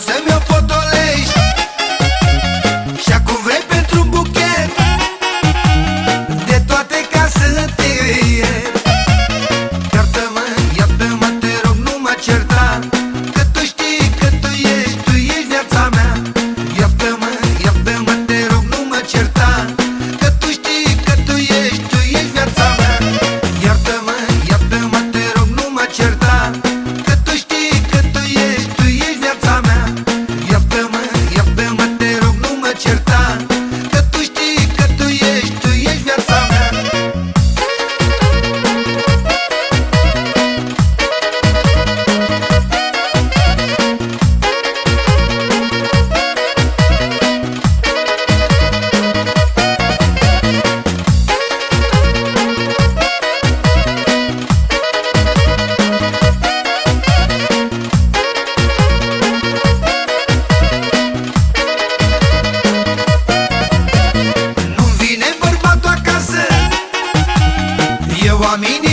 se me Give me